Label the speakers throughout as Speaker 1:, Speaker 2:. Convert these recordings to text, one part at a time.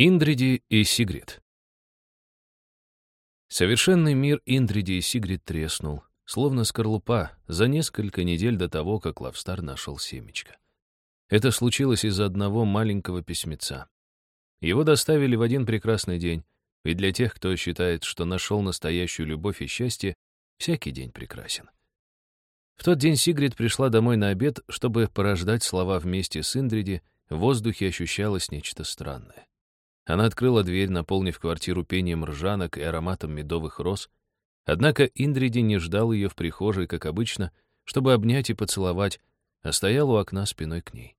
Speaker 1: Индриди и Сигрид. Совершенный мир Индриди и Сигрид треснул, словно скорлупа, за несколько недель до того, как Лавстар нашел семечко. Это случилось из-за одного маленького письмеца. Его доставили в один прекрасный день, ведь для тех, кто считает, что нашел настоящую любовь и счастье, всякий день прекрасен. В тот день Сигрид пришла домой на обед, чтобы порождать слова вместе с Индриди, в воздухе ощущалось нечто странное. Она открыла дверь, наполнив квартиру пением ржанок и ароматом медовых роз. Однако Индриди не ждал ее в прихожей, как обычно, чтобы обнять и поцеловать, а стоял у окна спиной к ней.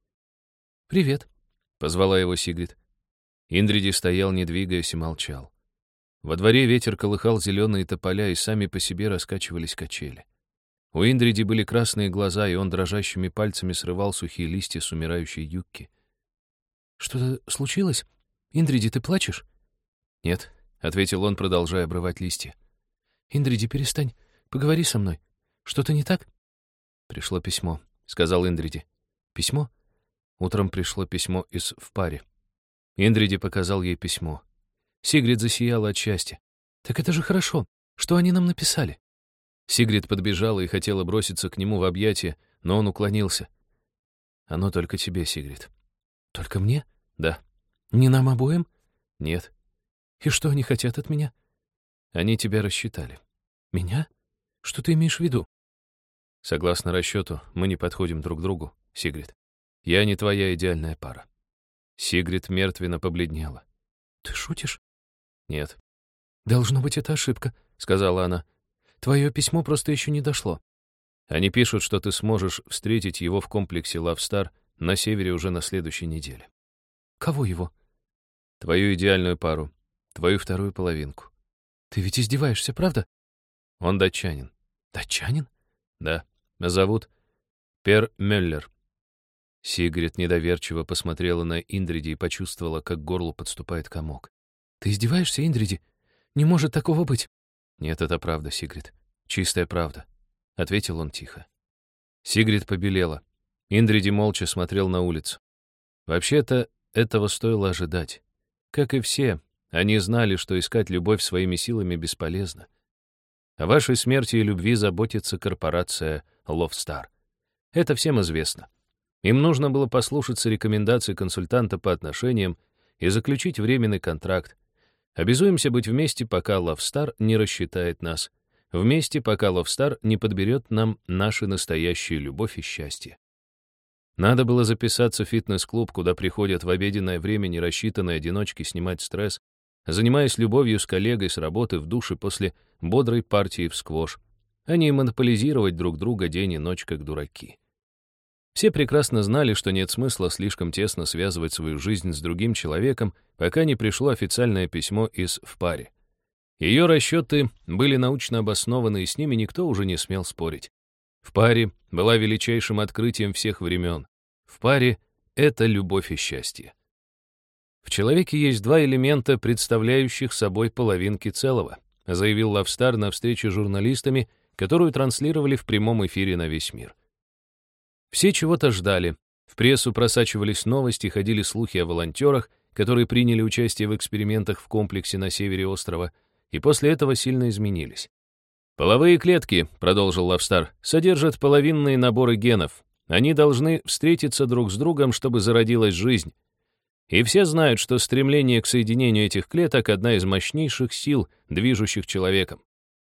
Speaker 1: «Привет», — позвала его Сигрид. Индриди стоял, не двигаясь, и молчал. Во дворе ветер колыхал зеленые тополя, и сами по себе раскачивались качели. У Индриди были красные глаза, и он дрожащими пальцами срывал сухие листья с умирающей юбки. «Что-то случилось?» «Индриди, ты плачешь?» «Нет», — ответил он, продолжая обрывать листья. «Индриди, перестань. Поговори со мной. Что-то не так?» «Пришло письмо», — сказал Индриди. «Письмо?» Утром пришло письмо из в паре. Индриди показал ей письмо. Сигрид засияла от счастья. «Так это же хорошо. Что они нам написали?» Сигрид подбежала и хотела броситься к нему в объятия, но он уклонился. «Оно только тебе, Сигрид». «Только мне?» «Да». Не нам обоим? Нет. И что они хотят от меня? Они тебя рассчитали. Меня? Что ты имеешь в виду? Согласно расчету, мы не подходим друг другу, Сигрид. Я не твоя идеальная пара. Сигрид мертвенно побледнела. Ты шутишь? Нет. Должно быть, это ошибка, сказала она. Твое письмо просто еще не дошло. Они пишут, что ты сможешь встретить его в комплексе Лавстар на севере уже на следующей неделе. Кого его? Твою идеальную пару. Твою вторую половинку. Ты ведь издеваешься, правда? Он датчанин. Датчанин? Да. Зовут Пер Мюллер. Сигрид недоверчиво посмотрела на Индриди и почувствовала, как к горлу подступает комок. «Ты издеваешься, Индриди? Не может такого быть!» «Нет, это правда, Сигрид. Чистая правда», — ответил он тихо. Сигрид побелела. Индриди молча смотрел на улицу. Вообще-то, этого стоило ожидать. Как и все, они знали, что искать любовь своими силами бесполезно. О вашей смерти и любви заботится корпорация Love Это всем известно. Им нужно было послушаться рекомендаций консультанта по отношениям и заключить временный контракт. Обязуемся быть вместе, пока Love не рассчитает нас. Вместе, пока Love не подберет нам наши настоящие любовь и счастье. Надо было записаться в фитнес-клуб, куда приходят в обеденное время нерассчитанные одиночки снимать стресс, занимаясь любовью с коллегой с работы в душе после бодрой партии в сквош, а не монополизировать друг друга день и ночь, как дураки. Все прекрасно знали, что нет смысла слишком тесно связывать свою жизнь с другим человеком, пока не пришло официальное письмо из «В паре». Ее расчеты были научно обоснованы, и с ними никто уже не смел спорить. В паре была величайшим открытием всех времен. В паре — это любовь и счастье. В человеке есть два элемента, представляющих собой половинки целого, заявил Лавстар на встрече с журналистами, которую транслировали в прямом эфире на весь мир. Все чего-то ждали. В прессу просачивались новости, ходили слухи о волонтерах, которые приняли участие в экспериментах в комплексе на севере острова, и после этого сильно изменились. «Половые клетки», — продолжил Лавстар, — «содержат половинные наборы генов. Они должны встретиться друг с другом, чтобы зародилась жизнь. И все знают, что стремление к соединению этих клеток — одна из мощнейших сил, движущих человеком.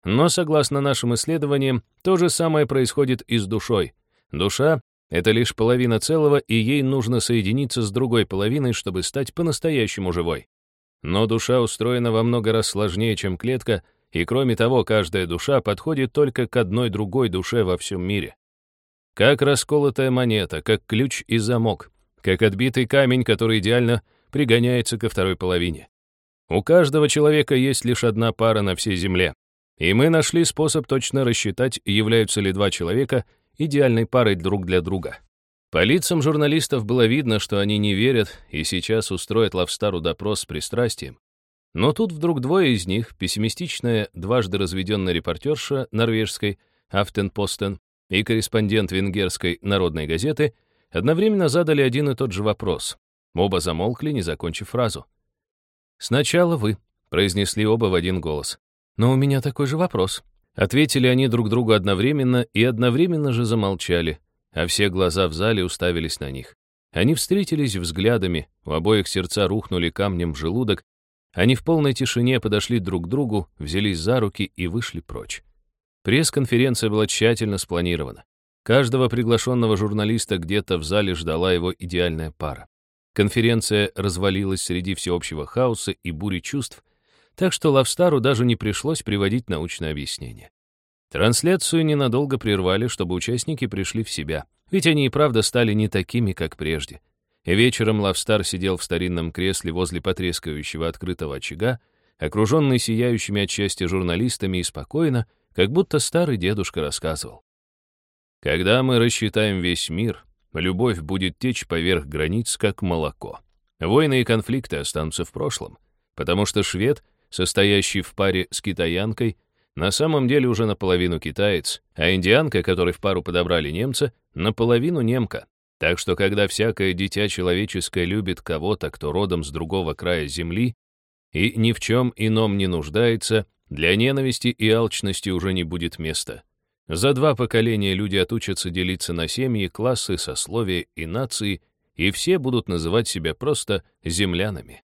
Speaker 1: Но, согласно нашим исследованиям, то же самое происходит и с душой. Душа — это лишь половина целого, и ей нужно соединиться с другой половиной, чтобы стать по-настоящему живой. Но душа устроена во много раз сложнее, чем клетка — и кроме того, каждая душа подходит только к одной другой душе во всем мире. Как расколотая монета, как ключ и замок, как отбитый камень, который идеально пригоняется ко второй половине. У каждого человека есть лишь одна пара на всей Земле. И мы нашли способ точно рассчитать, являются ли два человека идеальной парой друг для друга. По лицам журналистов было видно, что они не верят и сейчас устроят Лавстару допрос с пристрастием. Но тут вдруг двое из них, пессимистичная, дважды разведенная репортерша норвежской Афтенпостен и корреспондент венгерской народной газеты, одновременно задали один и тот же вопрос. Оба замолкли, не закончив фразу. «Сначала вы», — произнесли оба в один голос. «Но у меня такой же вопрос». Ответили они друг другу одновременно и одновременно же замолчали, а все глаза в зале уставились на них. Они встретились взглядами, у обоих сердца рухнули камнем в желудок, они в полной тишине подошли друг к другу, взялись за руки и вышли прочь. Пресс-конференция была тщательно спланирована. Каждого приглашенного журналиста где-то в зале ждала его идеальная пара. Конференция развалилась среди всеобщего хаоса и бури чувств, так что Лавстару даже не пришлось приводить научное объяснение. Трансляцию ненадолго прервали, чтобы участники пришли в себя, ведь они и правда стали не такими, как прежде. вечером Лавстар сидел в старинном кресле возле потрескающего открытого очага, окруженный сияющими от счастья журналистами и спокойно, как будто старый дедушка рассказывал. «Когда мы рассчитаем весь мир, любовь будет течь поверх границ, как молоко. Войны и конфликты останутся в прошлом, потому что швед, состоящий в паре с китаянкой, на самом деле уже наполовину китаец, а индианка, которой в пару подобрали немца, наполовину немка. Так что когда всякое дитя человеческое любит кого-то, кто родом с другого края земли, и ни в чем ином не нуждается, для ненависти и алчности уже не будет места. За два поколения люди отучатся делиться на семьи, классы, сословия и нации, и все будут называть себя просто землянами.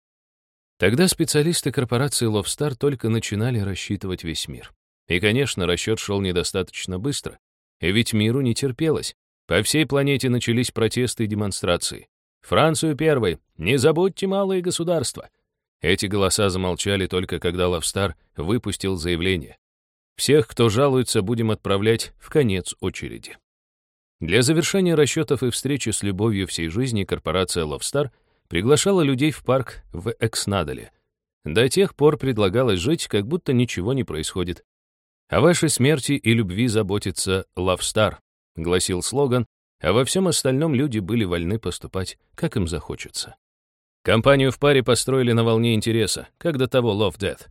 Speaker 1: Тогда специалисты корпорации Ловстар только начинали рассчитывать весь мир. И, конечно, расчет шел недостаточно быстро, ведь миру не терпелось. По всей планете начались протесты и демонстрации. Францию первой, не забудьте малые государства. Эти голоса замолчали только когда Лавстар выпустил заявление. Всех, кто жалуется, будем отправлять в конец очереди. Для завершения расчетов и встречи с любовью всей жизни корпорация Ловстар приглашала людей в парк в Экснадале. До тех пор предлагалось жить, как будто ничего не происходит. «О вашей смерти и любви заботится Лавстар», — гласил слоган, а во всем остальном люди были вольны поступать, как им захочется. Компанию в паре построили на волне интереса, как до того Love Death.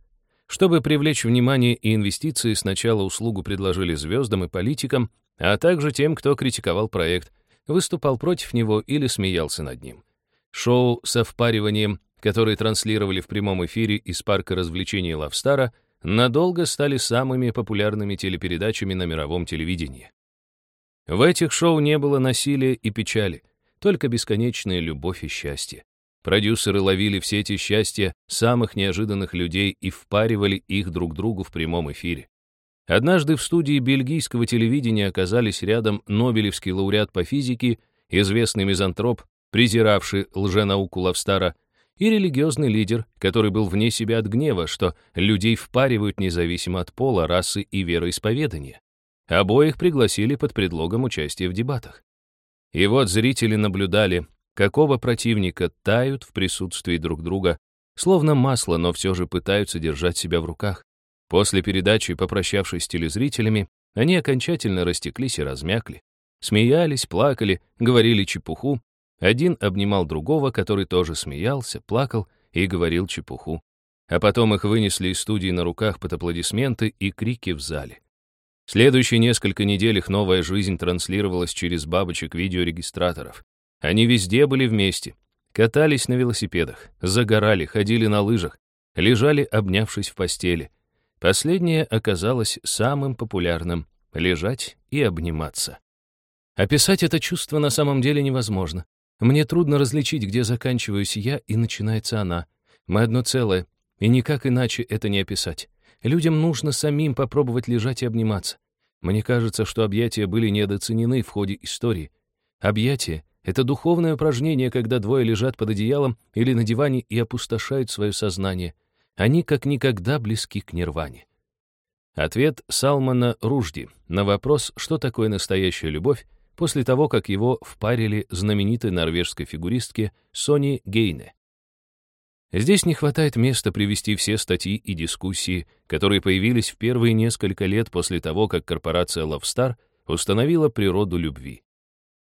Speaker 1: Чтобы привлечь внимание и инвестиции, сначала услугу предложили звездам и политикам, а также тем, кто критиковал проект, выступал против него или смеялся над ним. Шоу со впариванием, которые транслировали в прямом эфире из парка развлечений Лавстара, надолго стали самыми популярными телепередачами на мировом телевидении. В этих шоу не было насилия и печали, только бесконечная любовь и счастье. Продюсеры ловили все эти счастья самых неожиданных людей и впаривали их друг другу в прямом эфире. Однажды в студии бельгийского телевидения оказались рядом Нобелевский лауреат по физике, известный мизантроп, презиравший лженауку Лавстара, и религиозный лидер, который был вне себя от гнева, что людей впаривают независимо от пола, расы и вероисповедания. Обоих пригласили под предлогом участия в дебатах. И вот зрители наблюдали, какого противника тают в присутствии друг друга, словно масло, но все же пытаются держать себя в руках. После передачи, попрощавшись с телезрителями, они окончательно растеклись и размякли. Смеялись, плакали, говорили чепуху. Один обнимал другого, который тоже смеялся, плакал и говорил чепуху. А потом их вынесли из студии на руках под аплодисменты и крики в зале. Следующие несколько недель их новая жизнь транслировалась через бабочек видеорегистраторов. Они везде были вместе. Катались на велосипедах, загорали, ходили на лыжах, лежали, обнявшись в постели. Последнее оказалось самым популярным — лежать и обниматься. Описать это чувство на самом деле невозможно. Мне трудно различить, где заканчиваюсь я и начинается она. Мы одно целое, и никак иначе это не описать. Людям нужно самим попробовать лежать и обниматься. Мне кажется, что объятия были недооценены в ходе истории. Объятия это духовное упражнение, когда двое лежат под одеялом или на диване и опустошают свое сознание. Они как никогда близки к нирване. Ответ Салмана Ружди на вопрос, что такое настоящая любовь, после того, как его впарили знаменитой норвежской фигуристке Сони Гейне. Здесь не хватает места привести все статьи и дискуссии, которые появились в первые несколько лет после того, как корпорация Love установила природу любви.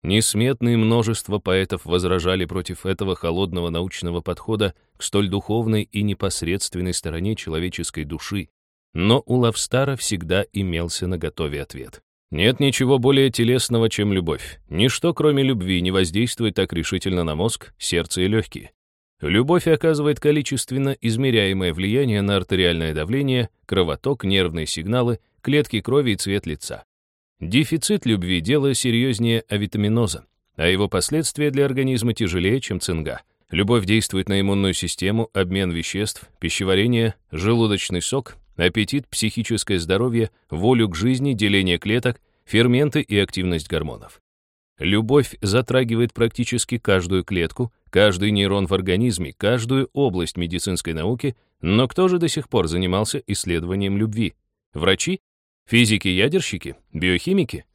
Speaker 1: Несметное множество поэтов возражали против этого холодного научного подхода к столь духовной и непосредственной стороне человеческой души, но у Лавстара всегда имелся наготове ответ. Нет ничего более телесного, чем любовь. Ничто, кроме любви, не воздействует так решительно на мозг, сердце и легкие. Любовь оказывает количественно измеряемое влияние на артериальное давление, кровоток, нервные сигналы, клетки крови и цвет лица. Дефицит любви – дело серьезнее авитаминоза, а его последствия для организма тяжелее, чем цинга. Любовь действует на иммунную систему, обмен веществ, пищеварение, желудочный сок, аппетит, психическое здоровье, волю к жизни, деление клеток, ферменты и активность гормонов. Любовь затрагивает практически каждую клетку, каждый нейрон в организме, каждую область медицинской науки, но кто же до сих пор занимался исследованием любви? Врачи? Физики-ядерщики? Биохимики?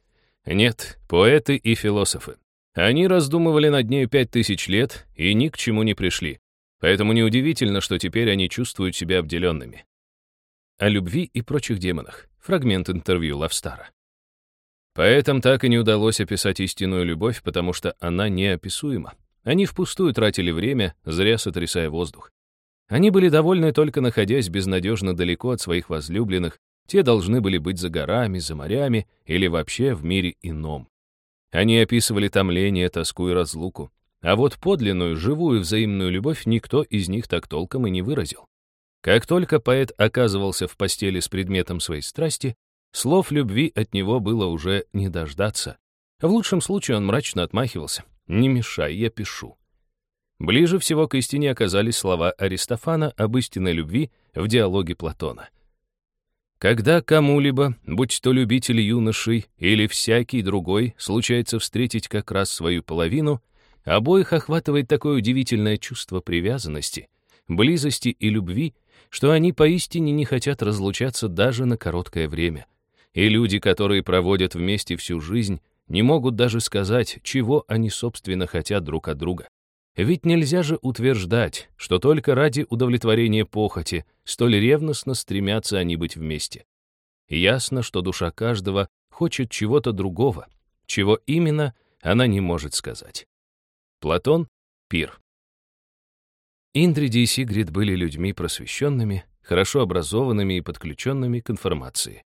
Speaker 1: Нет, поэты и философы. Они раздумывали над нею пять тысяч лет и ни к чему не пришли. Поэтому неудивительно, что теперь они чувствуют себя обделенными. О любви и прочих демонах. Фрагмент интервью Лавстара. Поэтам так и не удалось описать истинную любовь, потому что она неописуема. Они впустую тратили время, зря сотрясая воздух. Они были довольны только находясь безнадежно далеко от своих возлюбленных, те должны были быть за горами, за морями или вообще в мире ином. Они описывали томление, тоску и разлуку. А вот подлинную, живую взаимную любовь никто из них так толком и не выразил. Как только поэт оказывался в постели с предметом своей страсти, слов любви от него было уже не дождаться. В лучшем случае он мрачно отмахивался. «Не мешай, я пишу». Ближе всего к истине оказались слова Аристофана об истинной любви в диалоге Платона. Когда кому-либо, будь то любитель юношей или всякий другой, случается встретить как раз свою половину, обоих охватывает такое удивительное чувство привязанности, близости и любви, что они поистине не хотят разлучаться даже на короткое время. И люди, которые проводят вместе всю жизнь, не могут даже сказать, чего они, собственно, хотят друг от друга. Ведь нельзя же утверждать, что только ради удовлетворения похоти столь ревностно стремятся они быть вместе. Ясно, что душа каждого хочет чего-то другого, чего именно она не может сказать. Платон — пир. Индриди и Сигрид были людьми просвещенными, хорошо образованными и подключенными к информации.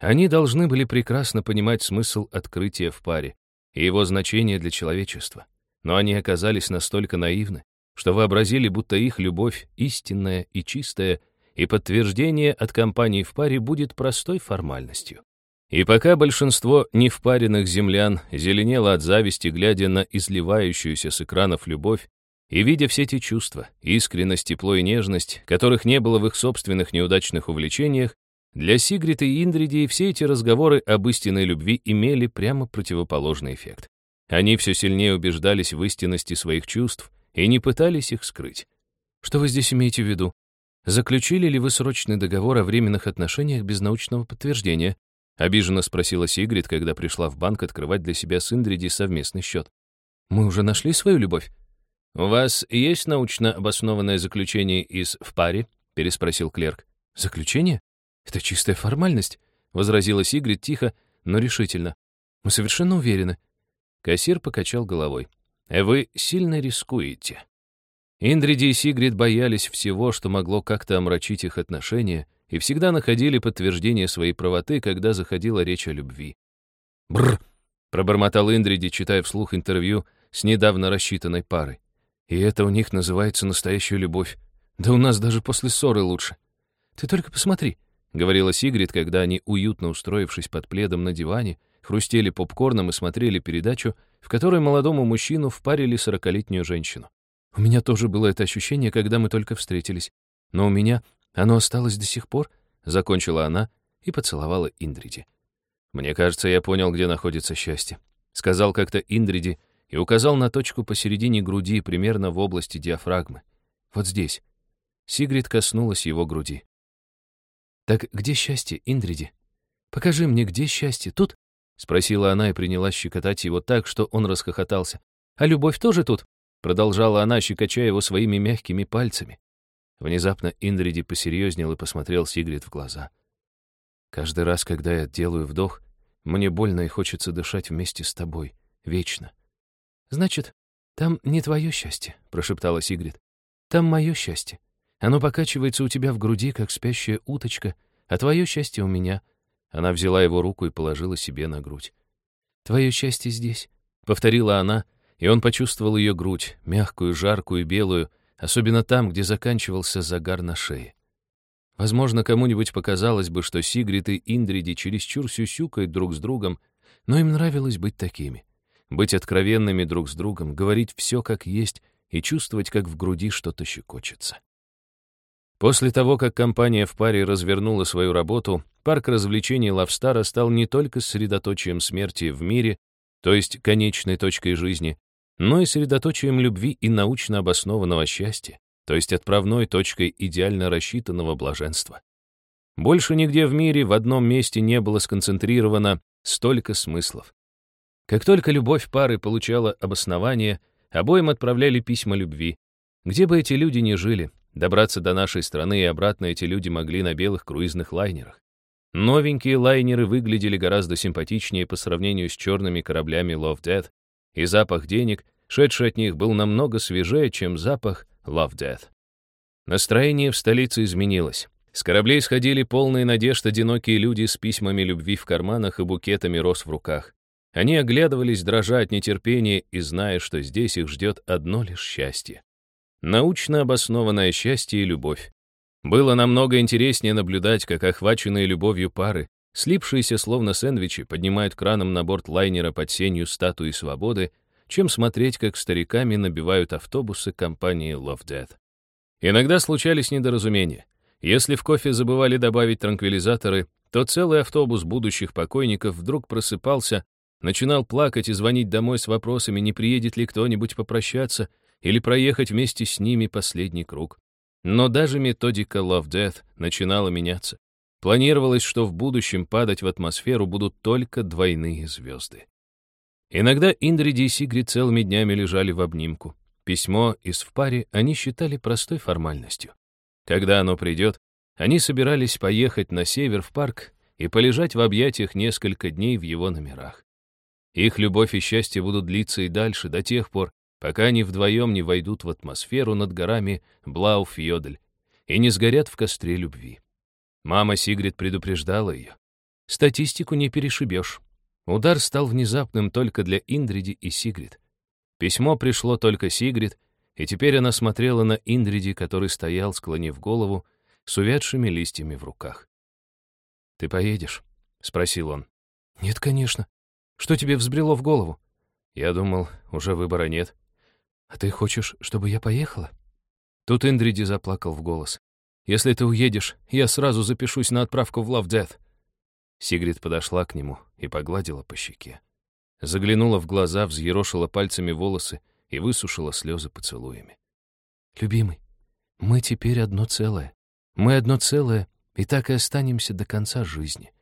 Speaker 1: Они должны были прекрасно понимать смысл открытия в паре и его значение для человечества. Но они оказались настолько наивны, что вообразили, будто их любовь истинная и чистая, и подтверждение от компании в паре будет простой формальностью. И пока большинство невпаренных землян зеленело от зависти, глядя на изливающуюся с экранов любовь, и видя все эти чувства, искренность, тепло и нежность, которых не было в их собственных неудачных увлечениях, для Сигрид и Индриди все эти разговоры об истинной любви имели прямо противоположный эффект. Они все сильнее убеждались в истинности своих чувств и не пытались их скрыть. Что вы здесь имеете в виду? Заключили ли вы срочный договор о временных отношениях без научного подтверждения? Обиженно спросила Сигрид, когда пришла в банк открывать для себя с Индриди совместный счет. Мы уже нашли свою любовь. «У вас есть научно обоснованное заключение из «в паре»?» — переспросил клерк. «Заключение? Это чистая формальность», — возразила Сигрид тихо, но решительно. «Мы совершенно уверены. Кассир покачал головой. «Э, «Вы сильно рискуете». Индриди и Сигрид боялись всего, что могло как-то омрачить их отношения, и всегда находили подтверждение своей правоты, когда заходила речь о любви. «Бррр!» — пробормотал Индриди, читая вслух интервью с недавно рассчитанной парой. «И это у них называется настоящая любовь. Да у нас даже после ссоры лучше. Ты только посмотри», — говорила Сигрид, когда они, уютно устроившись под пледом на диване, хрустели попкорном и смотрели передачу, в которой молодому мужчину впарили сорокалетнюю женщину. У меня тоже было это ощущение, когда мы только встретились. Но у меня оно осталось до сих пор, — закончила она и поцеловала Индриди. «Мне кажется, я понял, где находится счастье», — сказал как-то Индриди и указал на точку посередине груди, примерно в области диафрагмы. «Вот здесь». Сигрид коснулась его груди. «Так где счастье, Индриди? Покажи мне, где счастье? Тут?» — спросила она и принялась щекотать его так, что он расхохотался. «А любовь тоже тут?» — продолжала она, щекоча его своими мягкими пальцами. Внезапно Индриди посерьезнел и посмотрел Сигрид в глаза. «Каждый раз, когда я делаю вдох, мне больно и хочется дышать вместе с тобой, вечно». «Значит, там не твое счастье», — прошептала Сигрид. «Там мое счастье. Оно покачивается у тебя в груди, как спящая уточка, а твое счастье у меня — она взяла его руку и положила себе на грудь. «Твое счастье здесь», — повторила она, и он почувствовал ее грудь, мягкую, жаркую, белую, особенно там, где заканчивался загар на шее. Возможно, кому-нибудь показалось бы, что Сигрид и Индриди чересчур сюсюкают друг с другом, но им нравилось быть такими. Быть откровенными друг с другом, говорить все как есть и чувствовать, как в груди что-то щекочется. После того, как компания в паре развернула свою работу, парк развлечений Лавстара стал не только средоточием смерти в мире, то есть конечной точкой жизни, но и средоточием любви и научно обоснованного счастья, то есть отправной точкой идеально рассчитанного блаженства. Больше нигде в мире в одном месте не было сконцентрировано столько смыслов. Как только любовь пары получала обоснование, обоим отправляли письма любви. Где бы эти люди ни жили, добраться до нашей страны и обратно эти люди могли на белых круизных лайнерах. Новенькие лайнеры выглядели гораздо симпатичнее по сравнению с черными кораблями Love Death, и запах денег, шедший от них, был намного свежее, чем запах Love Death. Настроение в столице изменилось. С кораблей сходили полные надежд одинокие люди с письмами любви в карманах и букетами роз в руках. Они оглядывались, дрожа от нетерпения и зная, что здесь их ждет одно лишь счастье. Научно обоснованное счастье и любовь. Было намного интереснее наблюдать, как охваченные любовью пары, слипшиеся словно сэндвичи, поднимают краном на борт лайнера под сенью статуи свободы, чем смотреть, как стариками набивают автобусы компании Love Death. Иногда случались недоразумения. Если в кофе забывали добавить транквилизаторы, то целый автобус будущих покойников вдруг просыпался, начинал плакать и звонить домой с вопросами, не приедет ли кто-нибудь попрощаться или проехать вместе с ними последний круг. Но даже методика Love Death начинала меняться. Планировалось, что в будущем падать в атмосферу будут только двойные звезды. Иногда Индриди и Сигрид целыми днями лежали в обнимку. Письмо из в паре они считали простой формальностью. Когда оно придет, они собирались поехать на север в парк и полежать в объятиях несколько дней в его номерах. Их любовь и счастье будут длиться и дальше, до тех пор, пока они вдвоем не войдут в атмосферу над горами Блауфьодль и не сгорят в костре любви. Мама Сигрид предупреждала ее. Статистику не перешибешь. Удар стал внезапным только для Индриди и Сигрид. Письмо пришло только Сигрид, и теперь она смотрела на Индриди, который стоял, склонив голову, с увядшими листьями в руках. «Ты поедешь?» — спросил он. «Нет, конечно. Что тебе взбрело в голову?» Я думал, уже выбора нет. «А ты хочешь, чтобы я поехала?» Тут Индриди заплакал в голос. «Если ты уедешь, я сразу запишусь на отправку в Love Death». Сигрид подошла к нему и погладила по щеке. Заглянула в глаза, взъерошила пальцами волосы и высушила слезы поцелуями. «Любимый, мы теперь одно целое. Мы одно целое, и так и останемся до конца жизни».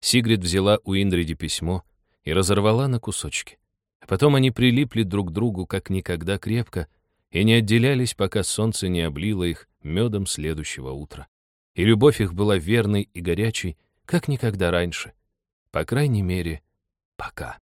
Speaker 1: Сигрид взяла у Индриди письмо и разорвала на кусочки. Потом они прилипли друг к другу как никогда крепко и не отделялись, пока солнце не облило их медом следующего утра. И любовь их была верной и горячей, как никогда раньше. По крайней мере, пока.